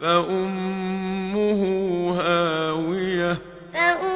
فأمه هاوية. فأمه